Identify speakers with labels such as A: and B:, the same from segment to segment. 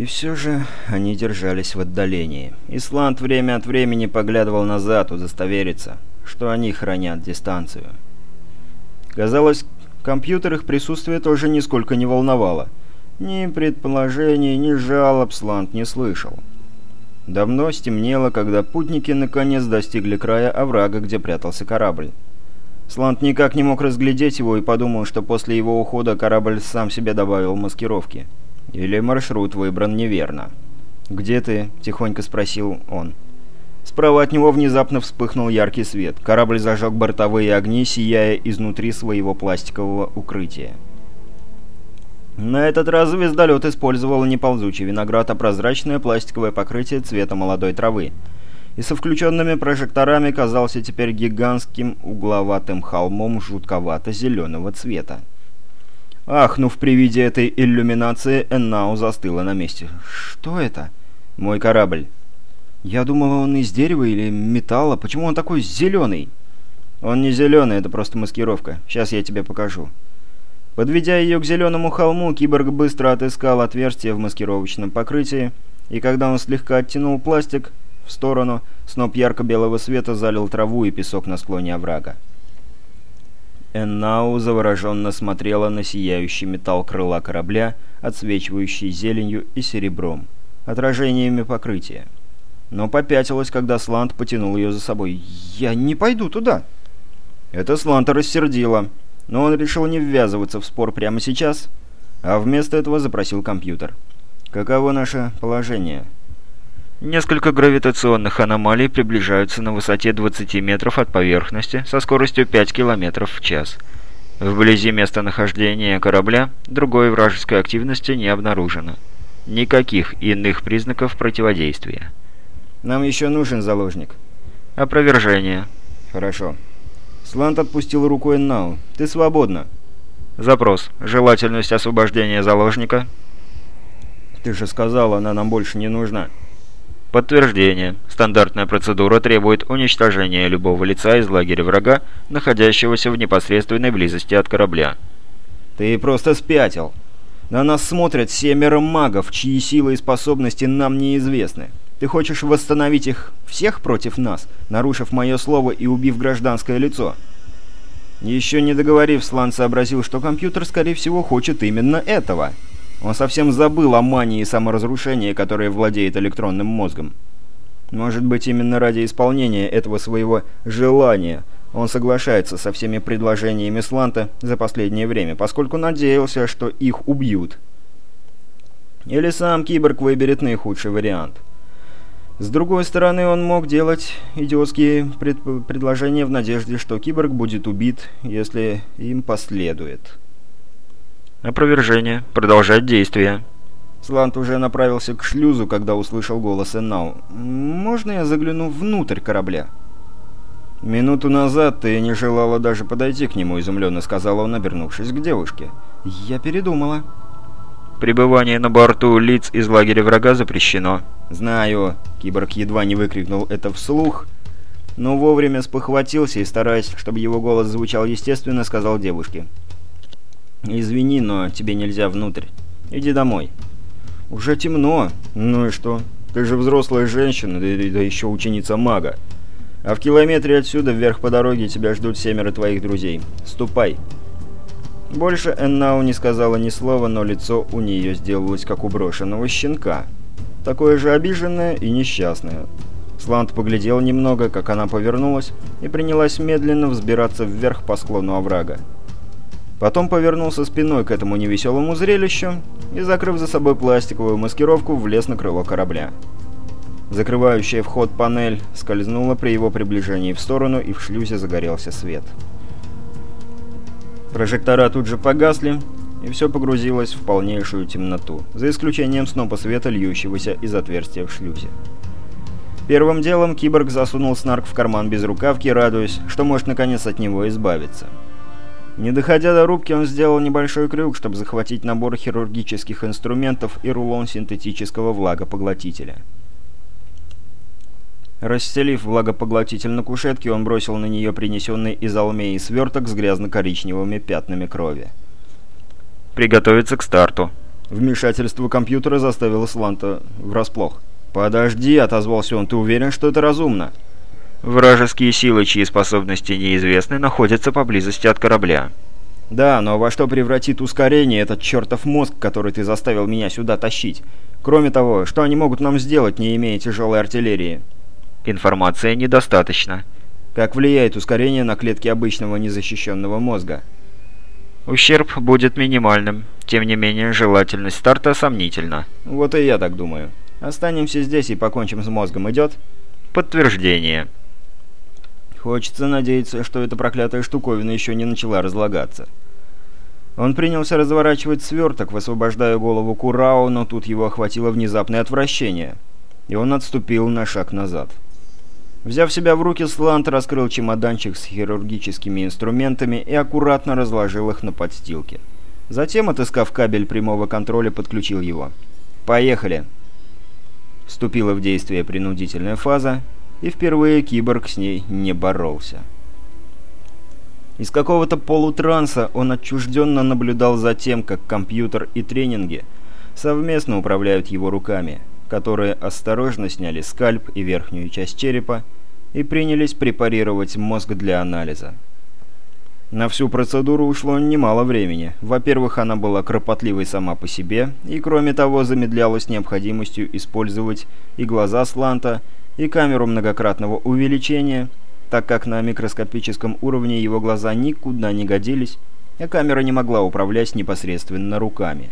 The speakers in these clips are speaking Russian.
A: И все же они держались в отдалении. Исланд время от времени поглядывал назад, удостовериться, что они хранят дистанцию. Казалось, компьютер их присутствие тоже нисколько не волновало. Ни предположений, ни жалоб Сланд не слышал. Давно стемнело, когда путники наконец достигли края оврага, где прятался корабль. Сланд никак не мог разглядеть его и подумал, что после его ухода корабль сам себе добавил маскировки. Или маршрут выбран неверно. «Где ты?» – тихонько спросил он. Справа от него внезапно вспыхнул яркий свет. Корабль зажег бортовые огни, сияя изнутри своего пластикового укрытия. На этот раз звездолет использовал не ползучий виноград, а прозрачное пластиковое покрытие цвета молодой травы. И со включенными прожекторами казался теперь гигантским угловатым холмом жутковато-зеленого цвета. Ахнув при виде этой иллюминации, Эннау застыла на месте. «Что это?» «Мой корабль». «Я думала, он из дерева или металла. Почему он такой зеленый?» «Он не зеленый, это просто маскировка. Сейчас я тебе покажу». Подведя ее к зеленому холму, киборг быстро отыскал отверстие в маскировочном покрытии, и когда он слегка оттянул пластик в сторону, сноп ярко-белого света залил траву и песок на склоне оврага. Эннау завороженно смотрела на сияющий металл крыла корабля, отсвечивающий зеленью и серебром, отражениями покрытия. Но попятилась, когда Слант потянул ее за собой. «Я не пойду туда!» Это Сланта рассердило, но он решил не ввязываться в спор прямо сейчас, а вместо этого запросил компьютер. «Каково наше положение?»
B: Несколько гравитационных аномалий приближаются на высоте 20 метров от поверхности со скоростью 5 км в час. Вблизи местонахождения корабля другой вражеской активности не обнаружено. Никаких иных признаков противодействия.
A: «Нам еще нужен заложник».
B: «Опровержение».
A: «Хорошо». Слант отпустил рукой Нау. «Ты свободна».
B: «Запрос. Желательность освобождения заложника».
A: «Ты же сказал, она нам больше не нужна».
B: Подтверждение. Стандартная процедура требует уничтожения любого лица из лагеря врага, находящегося в непосредственной близости от корабля.
A: «Ты просто спятил. На нас смотрят семеро магов, чьи силы и способности нам неизвестны. Ты хочешь восстановить их всех против нас, нарушив мое слово и убив гражданское лицо?» Еще не договорив, Слан сообразил, что компьютер, скорее всего, хочет именно этого – он совсем забыл о мании саморазрушения, которая владеет электронным мозгом. Может быть, именно ради исполнения этого своего желания он соглашается со всеми предложениями Сланта за последнее время, поскольку надеялся, что их убьют. Или сам киборг выберет наихудший вариант. С другой стороны, он мог делать идиотские пред предложения в надежде, что киборг будет убит, если им последует.
B: Опровержение. Продолжать действие.
A: Слант уже направился к шлюзу, когда услышал голос Эннау. «Можно я загляну внутрь корабля?» «Минуту назад ты не желала даже подойти к нему», — изумленно сказала он, обернувшись к девушке. «Я передумала».
B: «Пребывание на борту лиц из лагеря врага запрещено».
A: «Знаю», — киборг едва не выкрикнул это вслух, но вовремя спохватился и, стараясь, чтобы его голос звучал естественно, сказал девушке. «Извини, но тебе нельзя внутрь. Иди домой». «Уже темно. Ну и что? Ты же взрослая женщина, да, да еще ученица мага. А в километре отсюда, вверх по дороге, тебя ждут семеро твоих друзей. Ступай». Больше Эннау не сказала ни слова, но лицо у нее сделалось как у брошенного щенка. Такое же обиженное и несчастное. Слант поглядел немного, как она повернулась, и принялась медленно взбираться вверх по склону оврага. Потом повернулся спиной к этому невеселому зрелищу и, закрыв за собой пластиковую маскировку, влез на крыло корабля. Закрывающая вход панель скользнула при его приближении в сторону, и в шлюзе загорелся свет. Прожектора тут же погасли, и все погрузилось в полнейшую темноту, за исключением снопа света, льющегося из отверстия в шлюзе. Первым делом киборг засунул снарк в карман без рукавки, радуясь, что может наконец от него избавиться. Не доходя до рубки, он сделал небольшой крюк, чтобы захватить набор хирургических инструментов и рулон синтетического влагопоглотителя. Расстелив влагопоглотитель на кушетке, он бросил на нее принесенный из Алмеи сверток с грязно-коричневыми пятнами крови.
B: «Приготовиться к старту».
A: Вмешательство компьютера заставило Сланта врасплох. «Подожди», — отозвался он, — «ты уверен, что это разумно?»
B: «Вражеские силы, чьи способности неизвестны, находятся поблизости от корабля».
A: «Да, но во что превратит ускорение этот чертов мозг, который ты заставил меня сюда тащить? Кроме того, что они могут нам сделать, не имея тяжелой артиллерии?»
B: «Информации недостаточно».
A: «Как влияет ускорение на клетки обычного незащищенного мозга?»
B: Ущерб будет минимальным. Тем не менее, желательность старта сомнительна.
A: Вот и я так думаю. Останемся здесь и покончим с мозгом. Идет?
B: Подтверждение.
A: Хочется надеяться, что эта проклятая штуковина еще не начала разлагаться. Он принялся разворачивать сверток, высвобождая голову Курао, но тут его охватило внезапное отвращение, и он отступил на шаг назад. Взяв себя в руки, Слант раскрыл чемоданчик с хирургическими инструментами и аккуратно разложил их на подстилке. Затем, отыскав кабель прямого контроля, подключил его. «Поехали!» Вступила в действие принудительная фаза, и впервые киборг с ней не боролся. Из какого-то полутранса он отчужденно наблюдал за тем, как компьютер и тренинги совместно управляют его руками – которые осторожно сняли скальп и верхнюю часть черепа и принялись препарировать мозг для анализа. На всю процедуру ушло немало времени. Во-первых, она была кропотливой сама по себе, и кроме того замедлялась необходимостью использовать и глаза Сланта, и камеру многократного увеличения, так как на микроскопическом уровне его глаза никуда не годились, а камера не могла управлять непосредственно руками.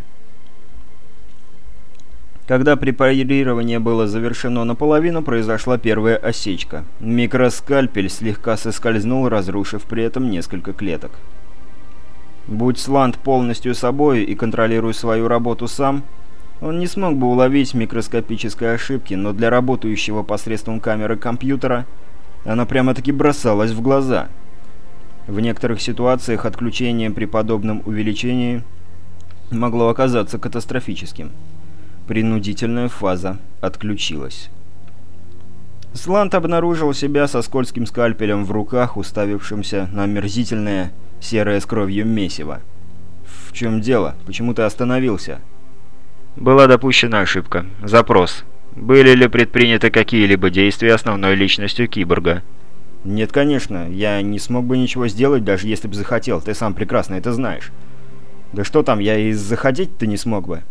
A: Когда препарирование было завершено наполовину, произошла первая осечка. Микроскальпель слегка соскользнул, разрушив при этом несколько клеток. Будь Сланд полностью собой и контролируя свою работу сам, он не смог бы уловить микроскопической ошибки, но для работающего посредством камеры компьютера она прямо-таки бросалась в глаза. В некоторых ситуациях отключение при подобном увеличении могло оказаться катастрофическим. Принудительная фаза отключилась. Слант обнаружил себя со скользким скальпелем в руках, уставившимся на омерзительное серое с кровью месиво. «В чем дело? Почему ты остановился?»
B: «Была допущена ошибка. Запрос. Были ли предприняты какие-либо действия основной личностью киборга?»
A: «Нет, конечно. Я не смог бы ничего сделать, даже если бы захотел. Ты сам прекрасно это знаешь». «Да что там, я и заходить-то не смог бы».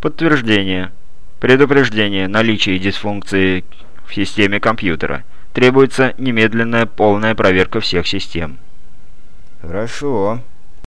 B: Подтверждение. Предупреждение наличия дисфункции в системе компьютера. Требуется немедленная полная проверка всех систем.
A: Хорошо.